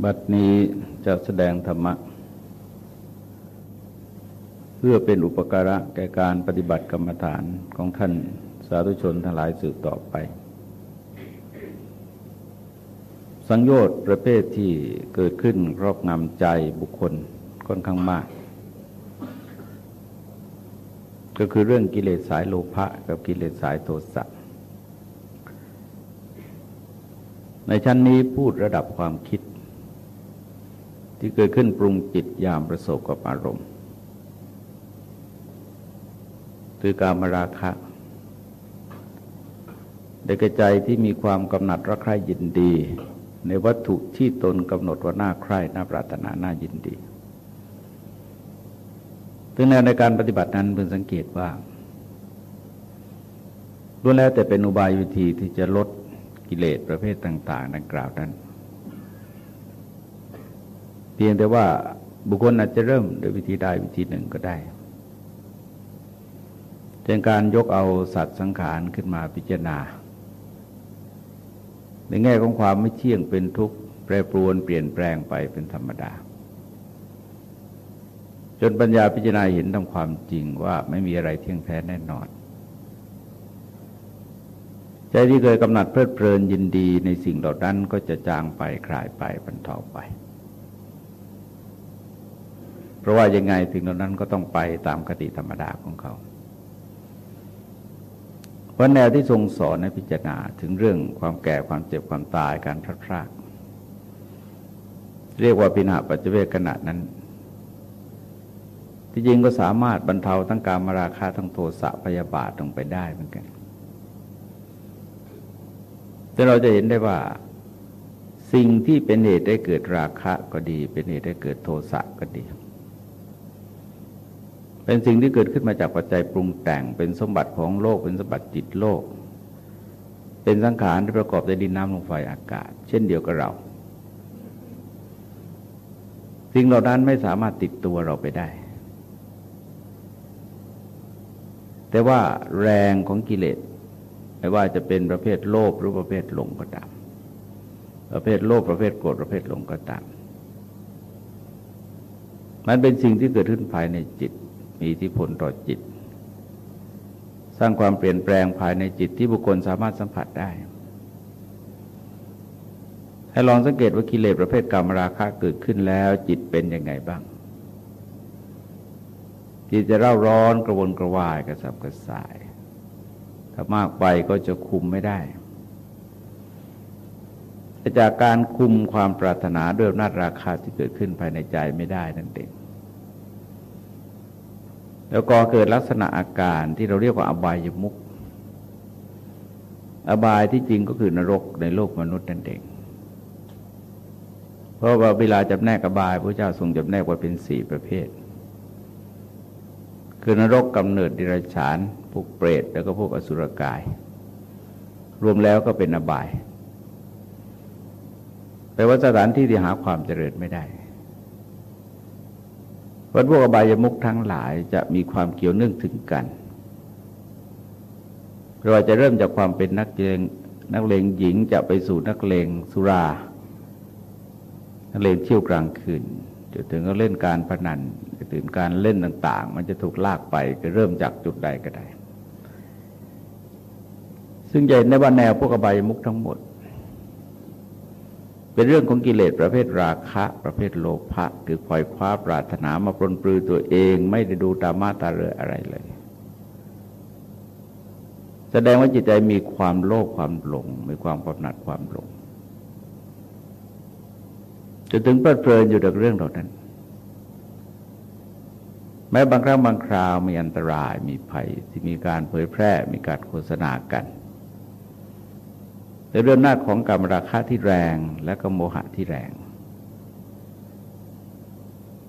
บัดนี้จะแสดงธรรมะ เพื่อเป็นอุปการะแก่การปฏิบัติกรรมฐานของท่านสาธุชนทั้งหลายสืบต่อไป สังโยชน์ประเภทที่เกิดขึ้นครอบงำใจบุคคลค่อนข้างมาก ก็คือเรื่องกิเลสสายโลภะกับกิเลสสายโทสะในชั้นนี้พูดระดับความคิด ที่เกิดขึ้นปรุงจิตยามประสบกับอารมณ์ คือการมราคะเด็กใจที่มีความกำหนัดรักใคร่ยินดี ในวัตถุที่ตนกำหนดว่าน่าใคร่น่าปรารถนาน่ายินดีถึงแนวในการปฏิบัตินั้นเพิ่งสังเกตว่าล้วนแล้วแต่เป็นอุบายวิธีที่จะลดกิเลสประเภทต่าง ๆ ดังกล่าวนั้น เพียงแต่ว่าบุคคลอาจจะเริ่มด้วยวิธีใดวิธีหนึ่งก็ได้เช่นการยกเอาสัตว์สังขารขึ้นมาพิจารณา ในแง่ของความไม่เที่ยงเป็นทุกข์แปรปรวนเปลี่ยนแปลงไปเป็นธรรมดา จนปัญญาพิจารณาเห็นตามความจริงว่าไม่มีอะไรเที่ยงแท้แน่นอน ใจที่เคยกำหนัดเพลิดเพลินยินดีในสิ่งเหล่านั้นก็จะจางไปคลายไปบรรเทาไป เพราะว่ายังไงสิ่งเหล่านั้นก็ต้องไปตามคติธรรมดาของเขา เพราะแนวที่ทรงสอนในพิจารณาถึงเรื่องความแก่ความเจ็บความตายการพลัดพรากเรียกว่าปินาปัจเจเวกขณะนั้น ที่จริงก็สามารถบรรเทาทั้งการมาราคาทั้งโทสะพยาบาทลงไปได้เหมือนกัน แต่เราจะเห็นได้ว่าสิ่งที่เป็นเหตุได้เกิดราคะก็ดี เป็นเหตุได้เกิดโทสะก็ดี เป็นสิ่งที่เกิดขึ้นมาจากปัจจัยปรุงแต่งเป็นสมบัติของโลกเป็นสมบัติจิตโลก เป็นสังขารที่ประกอบด้วยดินน้ำลมไฟอากาศ เช่นเดียวกับเรา สิ่งเหล่านั้นไม่สามารถติดตัวเราไปได้ แต่ว่าแรงของกิเลสไม่ว่าจะเป็นประเภทโลภหรือประเภทหลงก็ตาม ประเภทโลภประเภทโกรธประเภทหลงก็ตาม มันเป็นสิ่งที่เกิดขึ้นภายในจิต มีอิทธิพลต่อจิต สร้างความเปลี่ยนแปลงภายในจิตที่บุคคลสามารถสัมผัสได้ ให้ลองสังเกตว่ากิเลสประเภทกรรมราคะเกิดขึ้นแล้วจิตเป็นยังไงบ้าง จิตจะเร่าร้อนกระวนกระวายกระสับกระส่าย ถ้ามากไปก็จะคุมไม่ได้จากการคุมความปรารถนาด้วยอำนาจราคาที่เกิดขึ้นภายในใจไม่ได้นั่นเอง แล้วก็เกิดลักษณะอาการที่เราเรียกว่าอบายมุกอบายที่จริงก็คือนรกในโลกมนุษย์นั่นเอง เพราะว่าเวลาจำแนกอบายพระเจ้าทรงจำแนกว่าเป็นสี่ประเภท คือนรกกำเนิดดิรัจฉาน พวกเปรต แล้วก็พวกอสุรกาย รวมแล้วก็เป็นอบายแปลว่าสถานที่ที่หาความเจริญไม่ได้ เพระพวกอบายมุกทั้งหลายจะมีความเกี่ยวเนื่องถึงกัน เราจะเริ่มจากความเป็นนักเลงนักเลงหญิงจะไปสู่นักเลงสุรา นักเลงเที่ยวกลางคืนจนถึงก็เล่นการพนันถึงการเล่นต่าง ๆ มันจะถูกลากไปก็เริ่มจากจุดใดก็ได้ ซึ่งจะเห็นว่าแนวพวกอบายมุกทั้งหมด เป็นเรื่องของกิเลสประเภทราคะ ประเภทโลภะคือคอยคว้าปรารถนามาปลนปลือตัวเองไม่ได้ดูตามาตาเรืออะไรเลย แสดงว่าจิตใจมีความโลภความหลง มีความกำหนัดความหลงจนถึงเพลิดเพลินอยู่กับเรื่องเหล่านั้น แม้บางครั้งบางคราวมีอันตรายมีภัยที่มีการเผยแพร่มีการโฆษณากัน ในเรื่องหน้าของกรรมราคะที่แรงและก็โมหะที่แรง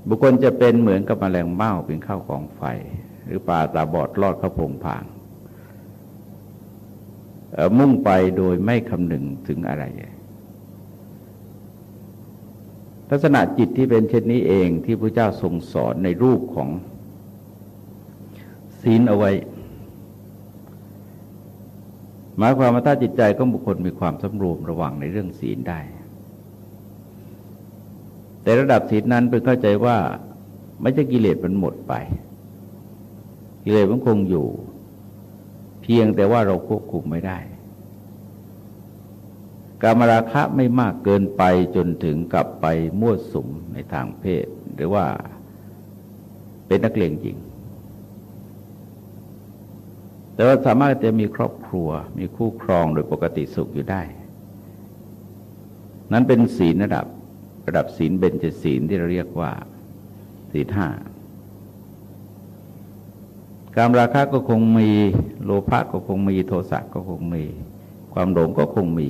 บุคคลจะเป็นเหมือนกับมแมลงเม่าเป็นข้าวของไฟ หรือปลาตาบอดลอดเข้าพงผางมุ่งไปโดยไม่คำนึงถึงอะไรลักษณะจิตที่เป็นเช่นนี้เองที่พระเจ้าทรงสอนในรูปของศีลเอาไว้ หมายความว่าถ้าจิตใจของบุคคลมีความสำรวมระวังในเรื่องศีลได้ แต่ระดับศีลนั้นเป็นเข้าใจว่าไม่ใช่กิเลสมันหมดไป กิเลสมันคงอยู่ เพียงแต่ว่าเราควบคุมไม่ได้การมราคะไม่มากเกินไปจนถึงกลับไปมั่วสุมในทางเพศ หรือว่าเป็นนักเลงจริง แต่ว่าสามารถจะมีครอบครัว มีคู่ครองโดยปกติสุขอยู่ได้ นั้นเป็นศีลระดับระดับศีลเบญจศีลที่เราเรียกว่าศีลห้าการราคะก็คงมีโลภะก็คงมีโทสะก็คงมี ความหลงก็คงมี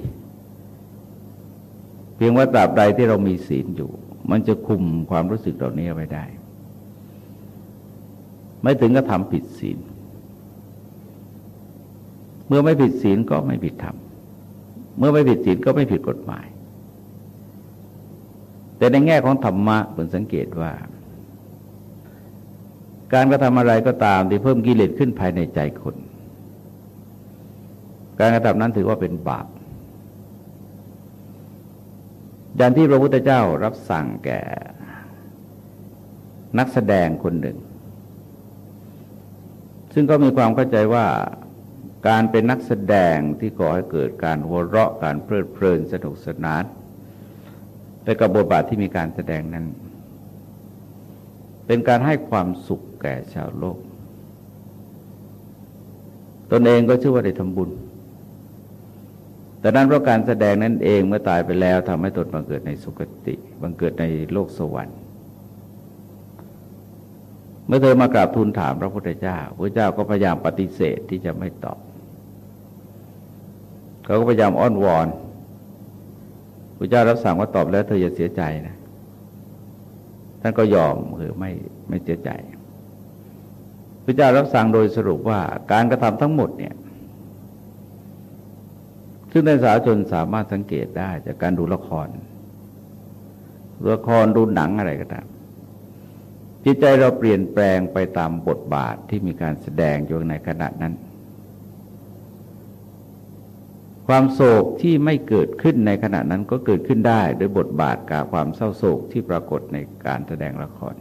เพียงว่าตราบใดที่เรามีศีลอยู่ มันจะคุมความรู้สึกเหล่านี้ไว้ได้ ไม่ถึงก็ทำผิดศีล มื่อไม่ผิดศีลก็ไม่ผิดธรรม เมื่อไม่ผิดศีลก็ไม่ผิดกฎหมาย แต่ในแง่ของธรรมะผมสังเกตว่า การกระทำอะไรก็ตามที่เพิ่มกิเลสขึ้นภายในใจคน การกระทำนั้นถือว่าเป็นบาปอย่างที่พระพุทธเจ้ารับสั่งแก่ นักแสดงคนหนึ่ง ซึ่งก็มีความเข้าใจว่า การเป็นนักแสดงที่ก่อให้เกิดการหัวเราะการเพลิดเพลินสนุกสนานไปกับบทบาทที่มีการแสดงนั้น เป็นการให้ความสุขแก่ชาวโลก ตนเองก็ชื่อว่าได้ทำบุญ แต่นั้นเพราะการแสดงนั้นเองเมื่อตายไปแล้วทำให้ตนบังเกิดในสุคติบังเกิดในโลกสวรรค์ เมื่อเธอมากราบทูลถามพระพุทธเจ้าพระเจ้าก็พยายามปฏิเสธที่จะไม่ตอบ เขาก็พยายามอ้อนวอนพระเจ้ารับสั่งว่าตอบแล้วเธออย่าเสียใจนะท่านก็ยอมคือไม่ไม่เสียใจพระเจ้ารับสั่งโดยสรุปว่าการกระทำทั้งหมดเนี่ยซึ่งในสาชนสามารถสังเกตได้จากการดูละครละครดูหนังอะไรก็ตามจิตใจเราเปลี่ยนแปลงไปตามบทบาทที่มีการแสดงอยู่ในขณะนั้น ความโศกที่ไม่เกิดขึ้นในขณะนั้นก็เกิดขึ้นได้ โดยบทบาทกับความเศร้าโศกที่ปรากฏในการแสดงละคร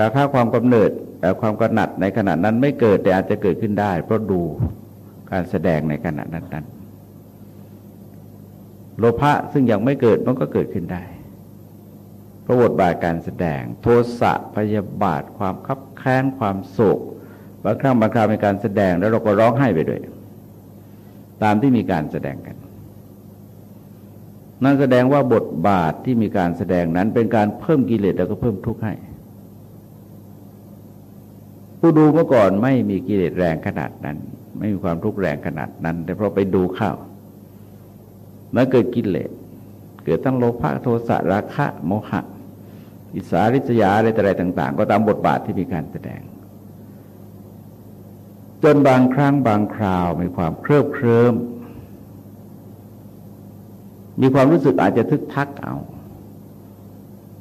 ราคาความกำเนิดแต่ความกระหนัดในขณะนั้นไม่เกิดแต่อาจจะเกิดขึ้นได้ เพราะดูการแสดงในขณะนั้นนั้นโลภะซึ่งยังไม่เกิดมันก็เกิดขึ้นได้เพราะบทบาทการแสดง โทสะพยาบาท ความคับแค้นความโศกบางครั้งบางคราวในการแสดงแล้วเราก็ร้องไห้ไปด้วย ตามที่มีการแสดงกัน นั่นแสดงว่าบทบาทที่มีการแสดงนั้นเป็นการเพิ่มกิเลสแล้วก็เพิ่มทุกข์ให้ ผู้ดูเมื่อก่อนไม่มีกิเลสแรงขนาดนั้น ไม่มีความทุกข์แรงขนาดนั้น แต่เพอไปดูข้าวมันเกิดกิเลสเกิดทั้งโลภะโทสะราคะโมหะอิสาริษยาอะไรต่าง ๆ ก็ตามบทบาทที่มีการแสดง จนบางครั้งบางคราวมีความเครือบเคลิ้มมีความรู้สึกอาจจะทึกทักเอา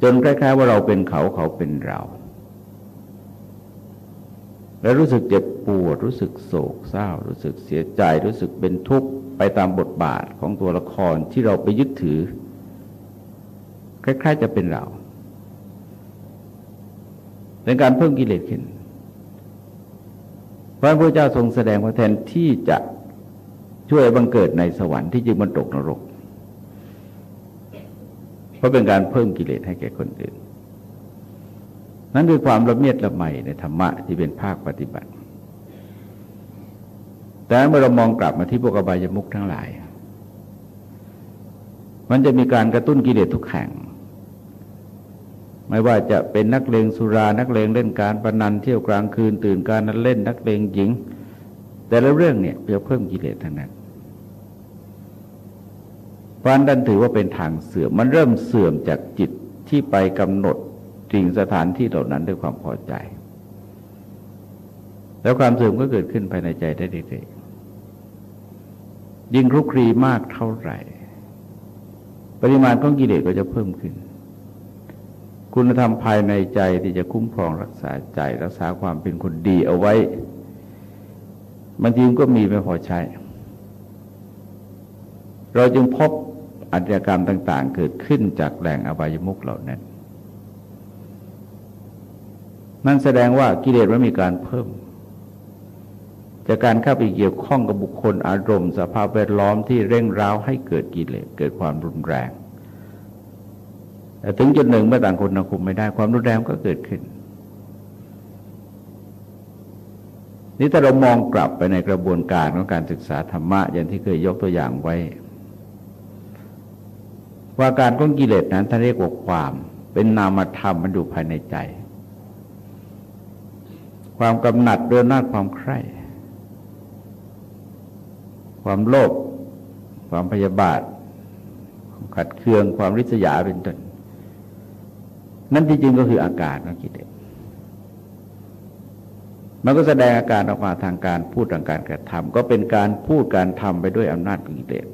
จนคล้ายๆว่าเราเป็นเขาเขาเป็นเรา แล้วรู้สึกเจ็บปวด รู้สึกโศกเศร้า รู้สึกเสียใจ รู้สึกเป็นทุกข์ไปตามบทบาทของตัวละครที่เราไปยึดถือ คล้ายๆจะเป็นเรา เป็นการเพิ่มกิเลสขึ้น พระพุทธเจ้าทรงแสดงว่าแทนที่จะช่วยบังเกิดในสวรรค์ที่จริงมันตกนรก เพราะเป็นการเพิ่มกิเลสให้แก่คนอื่น นั่นคือความละเมียดละไมในธรรมะที่เป็นภาคปฏิบัติ แต่เมื่อเรามองกลับมาที่พวกอบายมุกทั้งหลาย มันจะมีการกระตุ้นกิเลสทุกแห่ง ไม่ว่าจะเป็นนักเลงสุรา นักเลงเล่นการประนันเที่ยวกลางคืนตื่นการนั้นเล่นนักเลงหญิง แต่ละเรื่องเนี่ยจะเพิ่มกิเลสทั้งนั้นพานดันถือว่าเป็นทางเสื่อมมันเริ่มเสื่อมจากจิตที่ไปกำหนดสิ่งสถานที่เหล่านั้นด้วยความพอใจ แล้วความเสื่อมก็เกิดขึ้นภายในใจได้เรื่อยๆยิ่งคลุกคลีมากเท่าไหร่ ปริมาณของกิเลสก็จะเพิ่มขึ้น คุณธรรมภายในใจที่จะคุ้มครองรักษาใจ รักษาความเป็นคนดีเอาไว้บางทีก็มีไม่พอใช้ เราจึงพบอาชญากรรมต่าง ๆ เกิดขึ้นจากแหล่งอบายมุขเหล่านั้น นั่นแสดงว่ากิเลสมันมีการเพิ่ม จากการเข้าไปเกี่ยวข้องกับบุคคลอารมณ์ สภาพแวดล้อมที่เร่งร้าวให้เกิดกิเลสเกิดความรุนแรง แต่ถึงจุดหนึ่งเมื่อต่างคนต่างคุมไม่ได้ ความรุนแรงก็เกิดขึ้น นี่ถ้าเรามองกลับไปในกระบวนการของการศึกษาธรรมะอย่างที่เคยยกตัวอย่างไว้ ว่าการของกิเลสนั้นท่านเรียกว่าความ เป็นนามธรรมมันอยู่ภายในใจ ความกำหนัดเรื่องนาความใคร่ความโลภความพยาบาทขัดเคืองความริษยาเป็นต้น นั่นที่จริงก็คืออาการของกิเลสมันก็แสดงอาการออกมาทางการพูดทางการกระทำก็เป็นการพูดการทำไปด้วยอำนาจกิเลส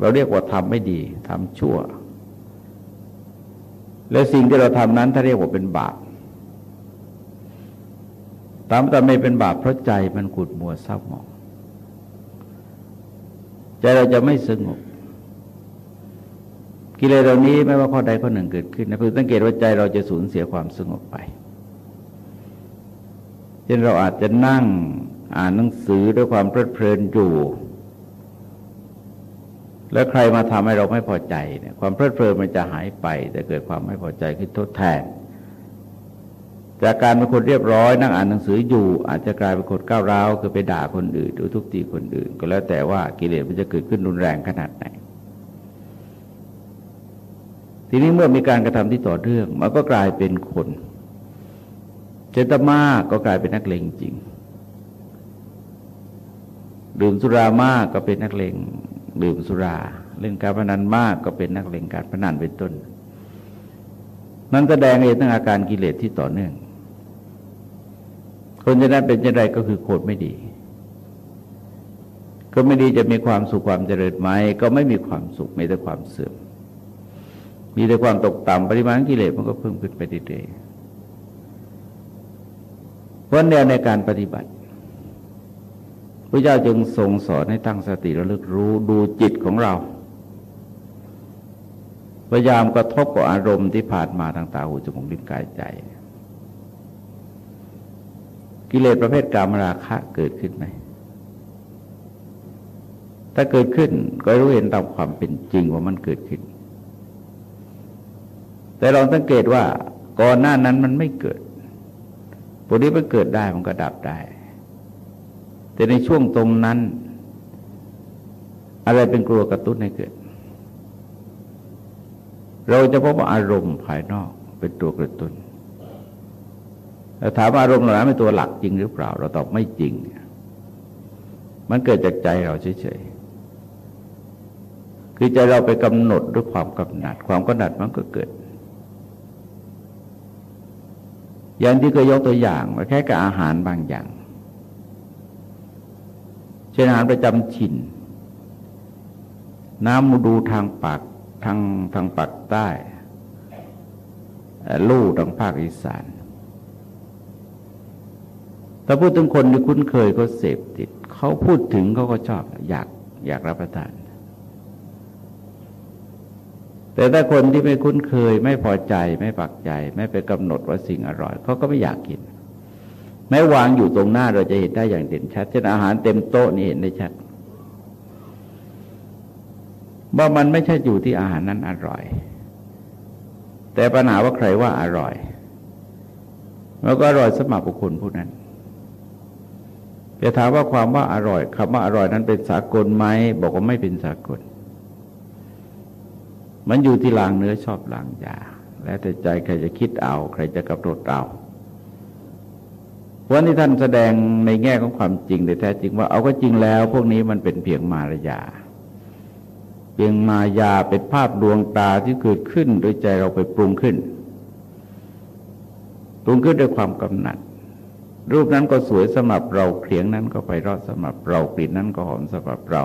เราเรียกว่าทำไม่ดีทำชั่ว และสิ่งที่เราทำนั้นถ้าเรียกว่าเป็นบาปตามแต่ไม่เป็นบาปเพราะใจมันขุดมัวเศร้าหมองใจเราจะไม่สงบ กิเลสเหล่านี้ไม่ว่าข้อใดข้อหนึ่งเกิดขึ้นนะเพื่อสังเกตว่าใจเราจะสูญเสียความสงบไปเช่นเราอาจจะนั่งอ่านหนังสือด้วยความเพลิดเพลินอยู่ แล้วใครมาทำให้เราไม่พอใจเนี่ยความเพลิดเพลินมันจะหายไปจะเกิดความไม่พอใจขึ้นทดแทน จากการเป็นคนเรียบร้อย นั่งอ่านหนังสืออยู่ อาจจะกลายเป็นคนก้าวร้าวคือไปด่าคนอื่นหรือทุบตีคนอื่น ก็แล้วแต่ว่ากิเลสมันจะเกิดขึ้นรุนแรงขนาดไหน ทีนี้เมื่อมีการกระทำที่ต่อเนื่องมันก็กลายเป็นคน เจตมากก็กลายเป็นนักเลงจริง ดื่มสุรามากก็เป็นนักเลงดื่มสุราเล่นการพนันมากก็เป็นนักเลงการพนันเป็นต้น นั้นแสดงเองตั้งอาการกิเลสที่ต่อเนื่อง คนจะนั้นเป็นยังไงก็คือโคตรไม่ดี ก็ไม่ดีจะมีความสุขความเจริญไหมก็ไม่มีความสุขมีแต่ความเสื่อม มีแต่ความตกต่ำปริมาณกิเลสมันก็เพิ่มขึ้นไปเรื่อยๆเพราะแนวในการปฏิบัติพระเจ้าจึงทรงสอนให้ตั้งสติระลึกรู้ดูจิตของเราพยายามกระทบกับอารมณ์ที่ผ่านมาทางตาหูจมูกลิ้นกายใจ กิเลสประเภทกามราคะเกิดขึ้นไหมถ้าเกิดขึ้นก็รู้เห็นตามความเป็นจริงว่ามันเกิดขึ้น แต่ลองสังเกตว่าก่อนหน้านั้นมันไม่เกิดพวกนี้มันเกิดได้มันก็ดับได้ แต่ในช่วงตรงนั้น อะไรเป็นกลัวกระตุ้นให้เกิด เราจะพบว่าอารมณ์ภายนอกเป็นตัวกระตุ้นแต่ถามอารมณ์เหล่านั้นเป็นตัวหลักจริงหรือเปล่า เราตอบไม่จริง มันเกิดจากใจเราเฉยๆ คือใจเราไปกำหนดด้วยความกำหนัด ความกำหนัดมันก็เกิด อย่างที่เคยยกตัวอย่างมาแค่กับอาหารบางอย่าง เช่นอาหารประจำถิ่น น้ำมูดูทางปากทางทางปากใต้ลู่ทางภาคอีสานถ้าพูดถึงคนที่คุ้นเคยเขาเสพติด เขาพูดถึงเขาก็ชอบอยากอยากรับประทาน แต่ถ้าคนที่ไม่คุ้นเคย ไม่พอใจไม่ปักใจ ไม่ไปกำหนดว่าสิ่งอร่อยเขาก็ไม่อยากกิน แม้วางอยู่ตรงหน้าเราจะเห็นได้อย่างเด่นชัดเช่นอาหารเต็มโต๊ะนี่เห็นได้ชัดว่ามันไม่ใช่อยู่ที่อาหารนั้นอร่อย แต่ปัญหาว่าใครว่าอร่อย แล้วก็อร่อยสมัครบุคคลผู้นั้นจะถามว่าความว่าอร่อยคำว่าอร่อยนั้นเป็นสากลไหมบอกว่าไม่เป็นสากล มันอยู่ที่ลางเนื้อชอบลางยา แล้วแต่ใจใครจะคิดเอา ใครจะกำหนดเอาวันที่ท่านแสดงในแง่ของความจริงแต่แท้จริงว่าเอาก็จริงแล้ว พวกนี้มันเป็นเพียงมารยา เพียงมายาเป็นภาพดวงตาที่เกิดขึ้นโดยใจเราไปปรุงขึ้น ปรุงขึ้นด้วยความกำหนัด รูปนั้นก็สวยสำหรับเราเขียงนั้นก็ไปรอดสำหรับเรากลิ่นนั้นก็หอมสำหรับเรา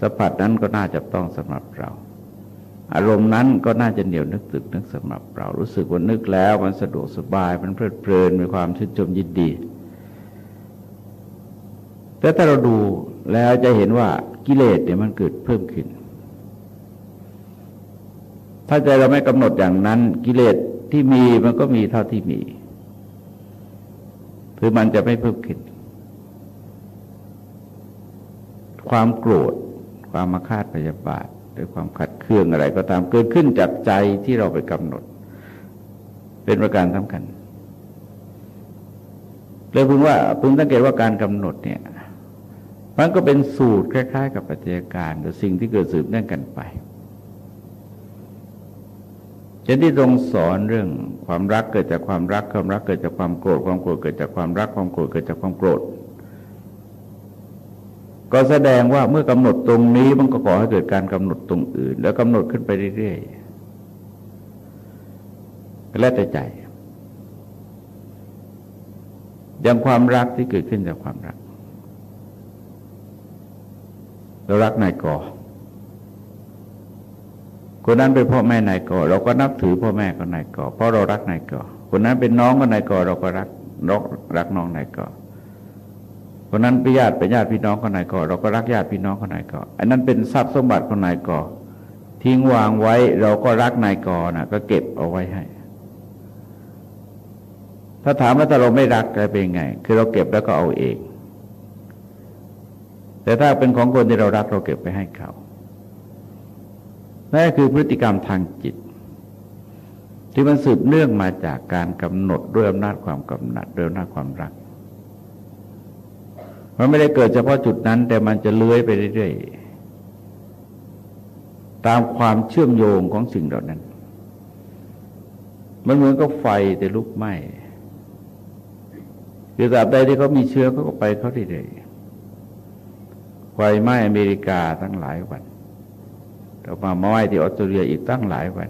สัมผัสนั้นก็น่าจะต้องสำหรับเรา อารมณ์นั้นก็น่าจะเหนียวนึกตึกนึกสำหรับเรารู้สึกว่านึกแล้ว มันสะดวกสบายมันเพลิดเพลินมีความชื่นชมยินดี แต่ถ้าเราดูแล้วจะเห็นว่ากิเลสเนี่ยมันเกิดเพิ่มขึ้น ถ้าใจเราไม่กำหนดอย่างนั้นกิเลสที่มีมันก็มีเท่าที่มีคือมันจะไม่เพิ่มขึ้น ความโกรธ ความมาคาดพยาบาท หรือความขัดเคืองอะไรก็ตามเกิดขึ้นจากใจที่เราไปกำหนด เป็นประการสำคัญเลยพึงว่าพึงสังเกตว่าการกำหนดเนี่ยมันก็เป็นสูตรคล้าย ๆ กับปัจจัยการหรือสิ่งที่เกิดสืบเนื่องกันไปเช่นที่ทรงสอนเรื่องความรักเกิดจากความรักความรักเกิดจากความโกรธความโกรธเกิดจากความรักความโกรธเกิดจากความโกรธ ก็แสดงว่าเมื่อกำหนดตรงนี้มันก็ก่อให้เกิดการกำหนดตรงอื่น แล้วกำหนดขึ้นไปเรื่อยๆแล้วแต่ใจอย่างความรักที่เกิดขึ้นจากความรักเรารักนายกอคนนั้นเป็นพ่อแม่นายกอเราก็นับถือพ่อแม่ก็นายกอเพราะเรารักนายกอคนนั้นเป็นน้องก็นายกอเราก็รักรักรักน้องนายกอ คนนั้นเป็นญาติเป็นญาติพี่น้องก็นายก่อเราก็รักญาติพี่น้องก็นายก่ออันนั้นเป็นทรัพย์สมบัติของนายกอทิ้งวางไว้เราก็รักนายกอนะก็เก็บเอาไว้ให้ ถ้าถามว่าถ้าเราไม่รักจะเป็นไง คือเราเก็บแล้วก็เอาเอง แต่ถ้าเป็นของคนที่เรารักเราเก็บไปให้เขานั่นคือพฤติกรรมทางจิต ที่มันสืบเนื่องมาจากการกำหนดด้วยอำนาจความกำหนัดด้วยอำนาจความรัก มันไม่ได้เกิดเฉพาะจุดนั้น แต่มันจะเลื้อยไปเรื่อยๆ ตามความเชื่อมโยงของสิ่งเหล่านั้น มันเหมือนกับไฟแต่ลุกไหม้คือตราบใดที่เขามีเชื้อเขาก็ไปเขาเรื่อยๆไฟไหม้อเมริกาตั้งหลายวันเรามาไหม้ที่ออสเตรเลียอีกตั้งหลายวัน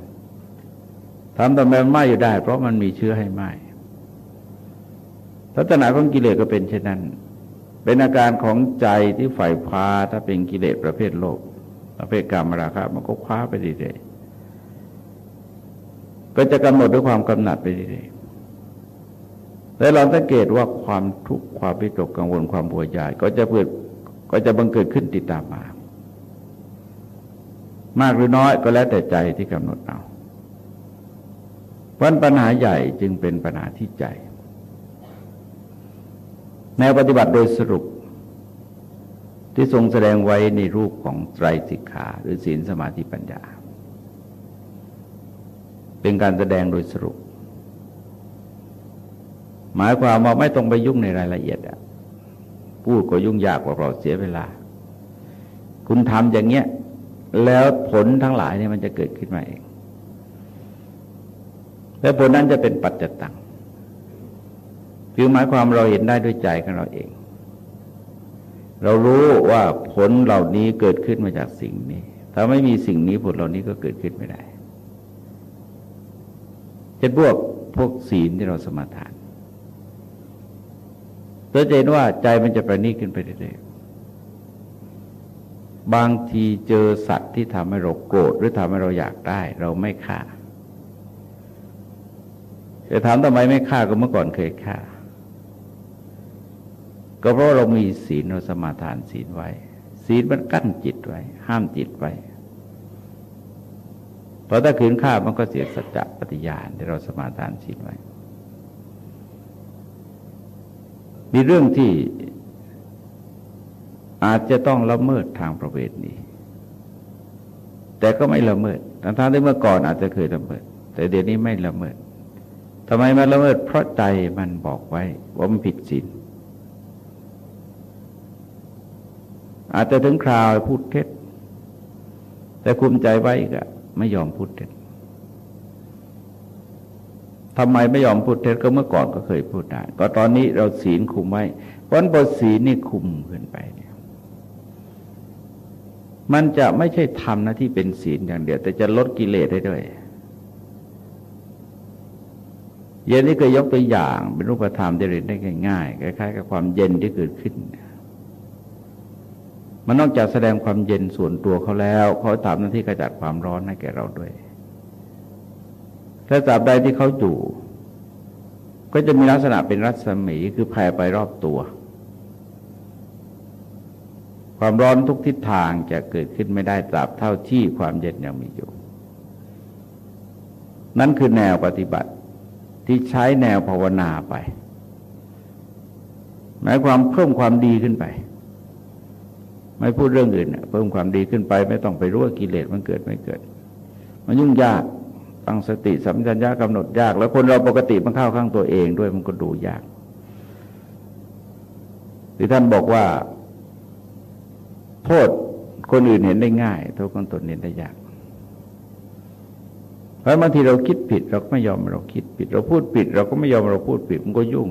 ทำทำไมมันไหม้อยู่ได้ เพราะมันมีเชื้อให้ไหม้ลักษณะของกิเลสก็เป็นเช่นนั้น เป็นอาการของใจที่ฝ่ายพาถ้าเป็นกิเลสประเภทโลก ประเภทกรรมราคะมันก็คว้าไปเรื่อยๆก็จะกำหนดด้วยความกำหนัดไปเรื่อยๆแล้วเราสังเกตว่าความทุกข์ความวิตกกังวลความปวดใหญ่ก็จะเกิดก็จะบังเกิดขึ้นติดตามมา มากหรือน้อยก็แล้วแต่ใจที่กำหนดเอาวันปัญหาใหญ่จึงเป็นปัญหาที่ใจ แนวปฏิบัติโดยสรุป ที่ทรงแสดงไว้ในรูปของไตรสิกขาหรือศีลสมาธิปัญญา เป็นการแสดงโดยสรุป หมายความว่าไม่ต้องไปยุ่งในรายละเอียดอะพูดก็ยุ่งยากกว่าเราเสียเวลา คุณทำอย่างเงี้ยแล้วผลทั้งหลายเนี่ยมันจะเกิดขึ้นมาเอง และผลนั้นจะเป็นปัจจตัง คือหมายความเราเห็นได้ด้วยใจของเราเอง เรารู้ว่าผลเหล่านี้เกิดขึ้นมาจากสิ่งนี้ ถ้าไม่มีสิ่งนี้ผลเหล่านี้ก็เกิดขึ้นไม่ได้เช่นพวกพวกศีลที่เราสมาทานเราจะเห็นว่าใจมันจะประนีขึ้นไปเรื่อยๆ บางทีเจอสัตว์ที่ทำให้เราโกรธหรือทำให้เราอยากได้ เราไม่ฆ่าจะถามทำไมไม่ฆ่าก็เมื่อก่อนเคยฆ่า ก็เพราะเรามีศีลเราสมาทานศีลไว้ ศีลมันกั้นจิตไว้ ห้ามจิตไว้เพราะถ้าขืนฆ่ามันก็เสียสัจจะปฏิญาณที่เราสมาทานศีลไว้ มีเรื่องที่อาจจะต้องละเมิดทางประเวณีแต่ก็ไม่ละเมิดทั้งที่เมื่อก่อนอาจจะเคยละเมิด แต่เดี๋ยวนี้ไม่ละเมิดทำไมมันละเมิด เพราะใจมันบอกไว้ว่ามันผิดศีล อาจจะถึงคราวพูดเท็จ แต่คุมใจไว้ก็ไม่ยอมพูดเท็จทำไมไม่ยอมพูดเท็จก็เมื่อก่อนก็เคยพูดได้ ก็ตอนนี้เราศีลคุมไว้เพราะบทศีลนี่คุมขึ้นไปเนี่ย มันจะไม่ใช่ทำน้าที่เป็นศีลอย่างเดียว แต่จะลดกิเลสได้ด้วยเย็นนี้เคยยกตัวอย่างเป็นรูปธรรมที่เรียนได้ง่ายๆคล้ายๆกับความเย็นที่เกิดขึ้น มันนอกจากแสดงความเย็นส่วนตัวเขาแล้วเขาทำหน้าที่กระจัดความร้อนให้แก่เราด้วยถ้าตราบใดที่เขาอยู่ ก็จะมีลักษณะเป็นรัศมีคือแผ่ไปรอบตัว ความร้อนทุกทิศทางจะเกิดขึ้นไม่ได้ตราบเท่าที่ความเย็นยังมีอยู่ นั่นคือแนวปฏิบัติที่ใช้แนวภาวนาไป หมายความเพิ่มความดีขึ้นไป ไม่พูดเรื่องอื่นเพิ่มความดีขึ้นไป ไม่ต้องไปรู้ว่ากิเลสมันเกิดไม่เกิด มันยุ่งยากตั้งสติสัมปชัญญะกำหนดยาก แล้วคนเราปกติมันเข้าข้างตัวเองด้วยมันก็ดูยากที่ท่านบอกว่า โทษคนอื่นเห็นได้ง่าย โทษคนตนเห็นได้ยากเพราะบางทีเราคิดผิด เราก็ไม่ยอมเราคิดผิด เราพูดผิด เราก็ไม่ยอมเราพูดผิดมันก็ยุ่ง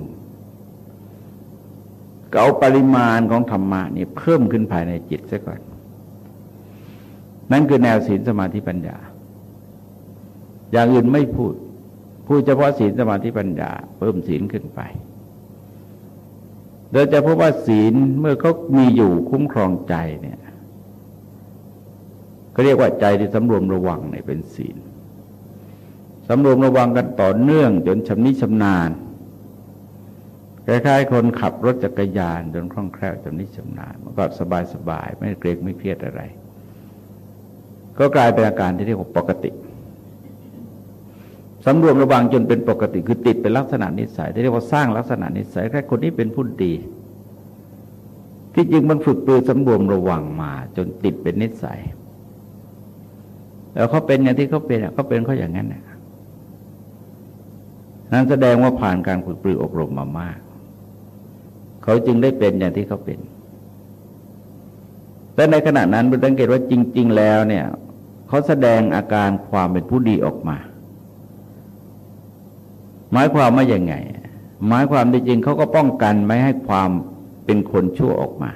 ก็เอาปริมาณของธรรมะนี่เพิ่มขึ้นภายในจิตซะก่อน นั่นคือแนวศีลสมาธิปัญญา อย่างอื่นไม่พูด พูดเฉพาะศีลสมาธิปัญญา เพิ่มศีลขึ้นไปเราจะพบว่าศีลเมื่อเขามีอยู่คุ้มครองใจเนี่ยก็เรียกว่าใจที่สำรวมระวังเนี่ยเป็นศีลสำรวมระวังกันต่อเนื่องจนชำนิชำนาญ คล้ายๆคนขับรถจักรยานจนคล่องแคล่วจำนิชำนาญมันก็สบายๆไม่เกรงไม่เครียดอะไร ก็กลายเป็นอาการที่เรียกว่าปกติสำรวมระวังจนเป็นปกติคือติดเป็นลักษณะนิสัยที่เรียกว่าสร้างลักษณะนิสัยแค่คนนี้เป็นผู้ดี ที่จริงมันฝึกปรือสำรวมระวังมา จนติดเป็นนิสัยแล้วเขาเป็นอย่างที่เขาเป็นเขาเป็นเขาอย่างนั้นนะนั้นแสดงว่าผ่านการฝึกปรืออบรมมามาก เขาจึงได้เป็นอย่างที่เขาเป็นแต่ในขณะนั้นเราสังเกตว่าจริง ๆ แล้วเนี่ยเขาแสดงอาการความเป็นผู้ดีออกมา หมายความว่าอย่างไง หมายความจริงเขาก็ป้องกันไม่ให้ความเป็นคนชั่วออกมา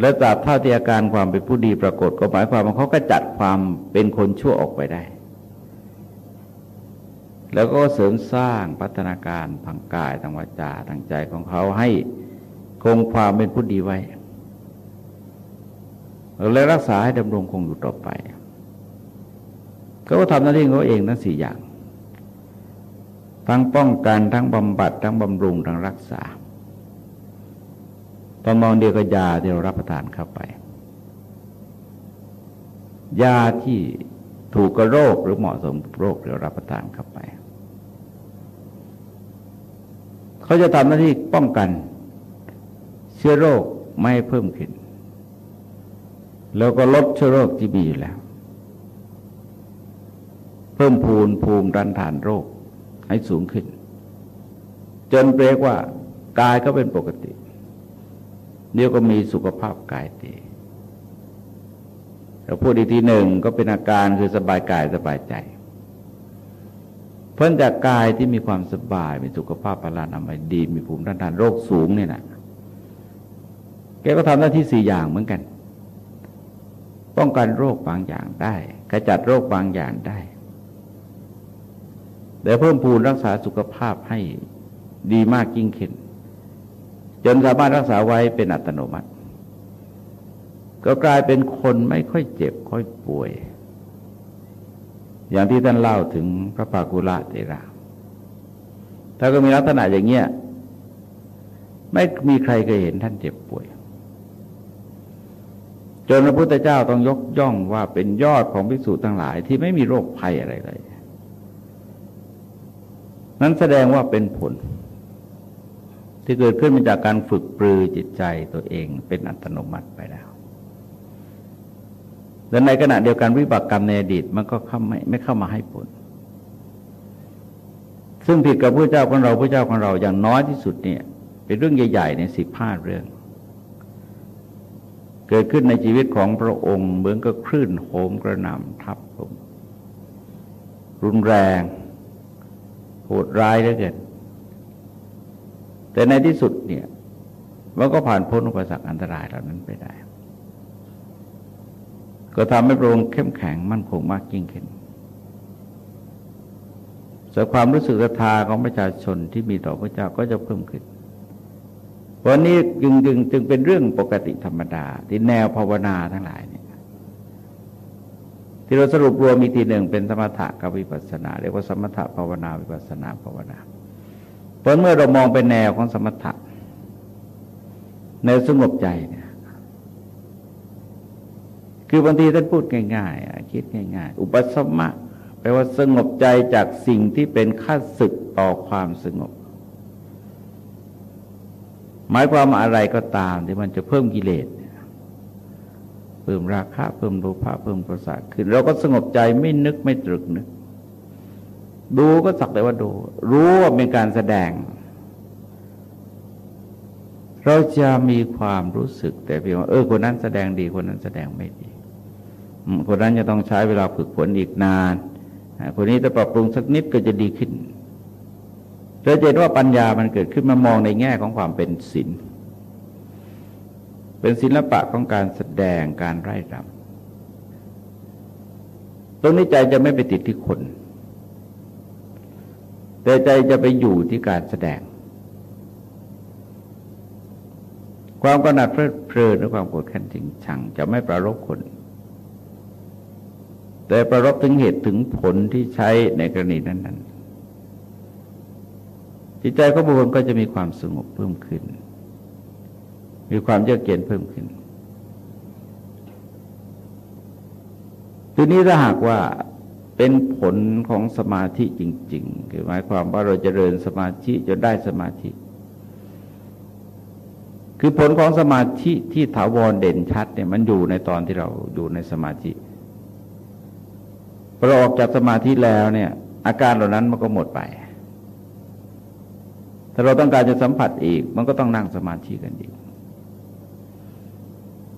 และตราบเท่าที่อาการความเป็นผู้ดีปรากฏ ก็หมายความว่าเขาก็จัดความเป็นคนชั่วออกไปได้ แล้วก็เสริมสร้างพัฒนาการทางกายทางวาจาทางใจของเขาให้คงความเป็นผู้ดีไว้ และรักษาให้ดำรงคงอยู่ต่อไปเขาก็ทำหน้าที่ของเขาเองทั้งสี่อย่าง ทั้งป้องกันทั้งบำบัด ทั้งบำรุง ทั้งรักษาตอนมองเดียวกับยาที่เรารับประทานเข้าไป ยาที่ถูกกับโรคหรือเหมาะสมโรคเรารับประทานเข้าไป เขาจะทำหน้าที่ป้องกัน เชื้อโรคไม่ให้เพิ่มขึ้น แล้วก็ลดเชื้อโรคที่มีอยู่แล้ว เพิ่มพูนภูมิรันฐานโรคให้สูงขึ้น จนเรียกว่ากายก็เป็นปกติเดี๋ยวก็มีสุขภาพกายดีเราพูดอีกทีหนึ่งก็เป็นอาการคือสบายกายสบายใจ พิ่นจากกายที่มีความสบาย มีสุขภาพพลานามัยดี มีภูมิต้านทานโรคสูงเนี่ยนะแกก็ทำหน้าที่สี่อย่างเหมือนกัน ป้องกันโรคบางอย่างได้ขจัดโรคบางอย่างได้แต่เพิ่มพูนรักษาสุขภาพให้ดีมากยิ่งขึ้น จนสามารถรักษาไว้เป็นอัตโนมัติ ก็กลายเป็นคนไม่ค่อยเจ็บค่อยป่วย อย่างที่ท่านเล่าถึงพระปากุละเตระถ้าก็มีลักษณะอย่างเงี้ยไม่มีใครเคยเห็นท่านเจ็บป่วย จนพระพุทธเจ้าต้องยกย่องว่าเป็นยอดของภิกษุทั้งหลาย ที่ไม่มีโรคภัยอะไรเลย นั้นแสดงว่าเป็นผล ที่เกิดขึ้นมาจากการฝึกปรือจิตใจตัวเองเป็นอัตโนมัติไปแล้ว และในขณะเดียวกันวิบากกรรมในอดีตมันก็เข้าไม่ไม่เข้ามาให้ผล ซึ่งผิดกับพระเจ้าของเราพระเจ้าของเราอย่างน้อยที่สุดเนี่ย เป็นเรื่องใหญ่ๆในสิบห้าเรื่อง เกิดขึ้นในชีวิตของพระองค์เหมือนกับคลื่นโหมกระหน่ำทับผมรุนแรงโหดร้ายเหลือเกินแต่ในที่สุดเนี่ยมันก็ผ่านพ้นอุปสรรคอันตรายเหล่านั้นไปได้ ก็ทำให้พระองค์เข้มแข็งมั่นคงมากยิ่งขึ้นส่วนความรู้สึกศรัทธาของประชาชนที่มีต่อพระเจ้าก็จะเพิ่มขึ้นวันนี้จึงจึงจึงเป็นเรื่องปกติธรรมดา ที่แนวภาวนาทั้งหลายเนี่ยที่เราสรุปรวมมีทีหนึ่งเป็นสมถะกับวิปัสสนาเรียกว่าสมถะภาวนาวิปัสสนาภาวนาเพราะเมื่อเรามองเป็นแนวของสมถะแนสงบใจเนี่ย คือบางทีท่านพูดง่ายๆคิดง่ายๆ อุปสมะแปลว่าสงบใจจากสิ่งที่เป็นข้าศึกต่อความสงบ หมายความอะไรก็ตามที่มันจะเพิ่มกิเลสเพิ่มราคะเพิ่มโลภะเพิ่มประสาทขึ้นเราก็สงบใจไม่นึกไม่ตรึกนึกดูก็สักแต่ว่าดู รู้ว่าเป็นการแสดง เราจะมีความรู้สึกแต่เพียงว่าเออคนนั้นแสดงดีคนนั้นแสดงไม่ดี คนนั้นจะต้องใช้เวลาฝึกฝนอีกนาน คนนี้ถ้าปรับปรุงสักนิดก็จะดีขึ้นเราจะเห็นว่าปัญญามันเกิดขึ้นมามองในแง่ของความเป็นศิลป์เป็นศิลปะของการแสดงการไร้รำตรงนี้ใจจะไม่ไปติดที่คน แต่ใจจะไปอยู่ที่การแสดง ความกำหนัดเพลิดหรือความโกรธแค้นถึงชัง จะไม่ประรบคน แต่ประรบถึงเหตุถึงผลที่ใช้ในกรณีนั้น ๆ จิตใจของบุคคลก็จะมีความสงบเพิ่มขึ้น มีความเยือกเย็นเพิ่มขึ้น ทีนี้ถ้าหากว่าเป็นผลของสมาธิจริง ๆ คือหมายความว่าเราจเจริญสมาธิจนได้สมาธิ คือผลของสมาธิที่ถาวรเด่นชัดเนี่ยมันอยู่ในตอนที่เราอยู่ในสมาธิ พอเราออกจากสมาธิแล้วเนี่ย อาการเหล่านั้นมันก็หมดไปถ้าเราต้องการจะสัมผัสอีก มันก็ต้องนั่งสมาธิกันอีก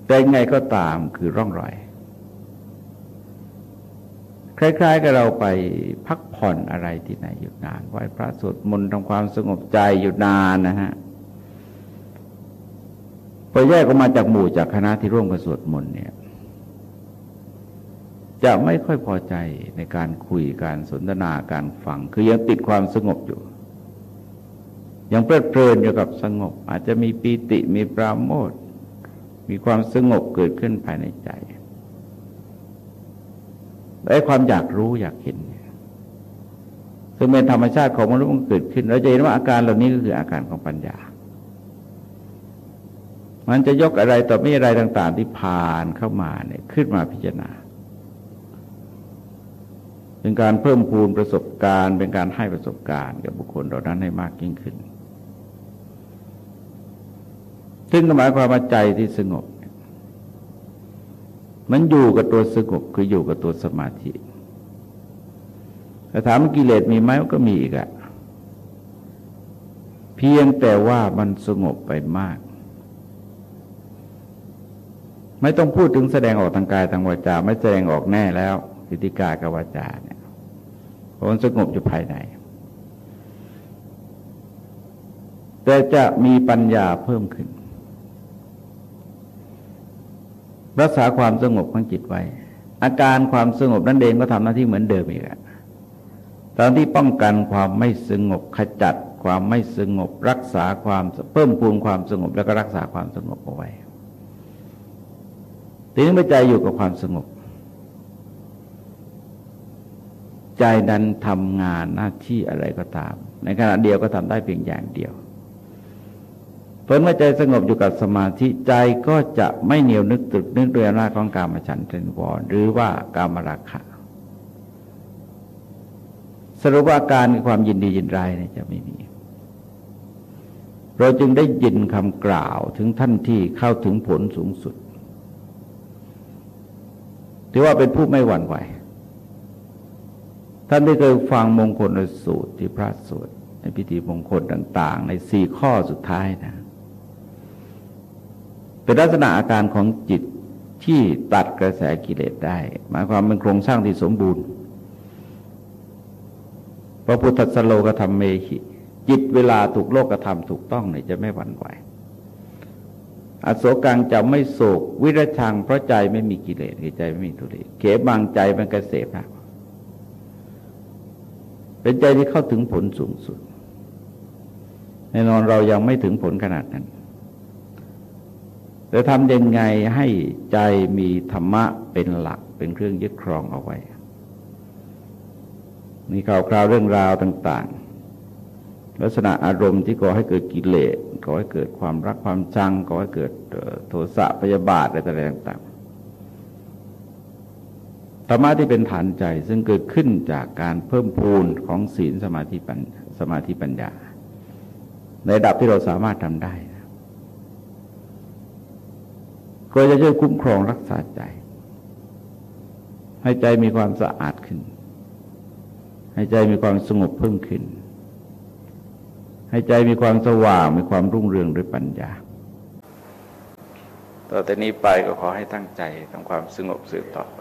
แต่ไงก็ตามคือร่องรอย คล้าย ๆ กับเราไปพักผ่อนอะไรที่ไหนอยู่นานไหว้พระสวดมนต์ทำความสงบใจอยู่นานนะฮะพอแยกออกมาจากหมู่จากคณะที่ร่วมกันสวดมนต์เนี่ย จะไม่ค่อยพอใจในการคุยการสนทนาการฟัง คือยังติดความสงบอยู่ ยังเพลิดเพลินอยู่กับสงบ อาจจะมีปีติมีปราโมทมีความสงบเกิดขึ้นภายในใจและความอยากรู้อยากเห็นซึ่งเป็นธรรมชาติของมนุษย์มันเกิดขึ้น เราจะเห็นว่าอาการเหล่านี้ก็คืออาการของปัญญา มันจะยกอะไรต่อไม่อะไรต่าง ๆ ที่ผ่านเข้ามาเนี่ยขึ้นมาพิจารณา เป็นการเพิ่มพูนประสบการณ์ เป็นการให้ประสบการณ์กับบุคคลเหล่านั้นให้มากยิ่งขึ้น ซึ่งหมายความว่าใจที่สงบ มันอยู่กับตัวสงบคืออยู่กับตัวสมาธิแต่ถามกิเลสมีไหมก็มีอีกอะเพียงแต่ว่ามันสงบไปมาก ไม่ต้องพูดถึงแสดงออกทางกายทางวาจาไม่แสดงออกแน่แล้ว สิทธิกากวาจาเนี่ยเพราะมันสงบอยู่ภายใน แต่จะมีปัญญาเพิ่มขึ้น รักษาความสงบของจิตไว้ อาการความสงบนั่นเองก็ทำหน้าที่เหมือนเดิมอีกตอนที่ป้องกันความไม่สงบขจัดความไม่สงบรักษาความเพิ่มพูนความสงบแล้วก็รักษาความสงบเอาไว้ทีนี้เมื่อใจอยู่กับความสงบ ใจนั้นทำงานหน้าที่อะไรก็ตาม ในขณะเดียวก็ทำได้เพียงอย่างเดียวผลเมื่อใจสงบอยู่กับสมาธิใจก็จะไม่เหนียวนึกตรึกนึกด้วยอำนาจของการมฉันเทนวรหรือว่าการมราคะสรุปว่าการมีความยินดียินร้ายเนี่ยจะไม่มี เราจึงได้ยินคำกล่าวถึงท่านที่เข้าถึงผลสูงสุด ถือว่าเป็นผู้ไม่หวั่นไหว ท่านได้เคยฟังมงคลสูตรที่พระสวดในพิธีมงคลต่าง ๆ ในสี่ข้อสุดท้ายนะเป็นลักษณะอาการของจิตที่ตัดกระแสกิเลสได้ หมายความเป็นโครงสร้างที่สมบูรณ์พระพุทธสโลกธรรมเมหิจิตเวลาถูกโลกธรรมถูกต้องเนี่ยจะไม่หวั่นไหว อโศกังจะไม่โศก วิรชังเพราะใจไม่มีกิเลสใจไม่มีทุเรศเขบางใจมันกระเสพนะ เป็นใจที่เข้าถึงผลสูงสุด แน่นอนเรายังไม่ถึงผลขนาดนั้น แต่ทำยังไงให้ใจมีธรรมะเป็นหลักเป็นเครื่องยึดครองเอาไว้มีข่าวคราวเรื่องราวต่าง ๆ ลักษณะอารมณ์ที่ก่อให้เกิดกิเลสก่อให้เกิดความรักความชังก่อให้เกิดโทสะพยาบาทอะไรต่างๆ รรมะที่เป็นฐานใจซึ่งเกิดขึ้นจากการเพิ่มพูนของศีลสมาธิปัญสมาธิปัญญา ในระดับที่เราสามารถทำได้ก็จะช่วยคุ้มครองรักษาใจ ให้ใจมีความสะอาดขึ้น ให้ใจมีความสงบเพิ่มขึ้น ให้ใจมีความสว่างมีความรุ่งเรืองด้วยปัญญา ต่อแต่นี้ไปก็ขอให้ตั้งใจทำความสงบสืบต่อไป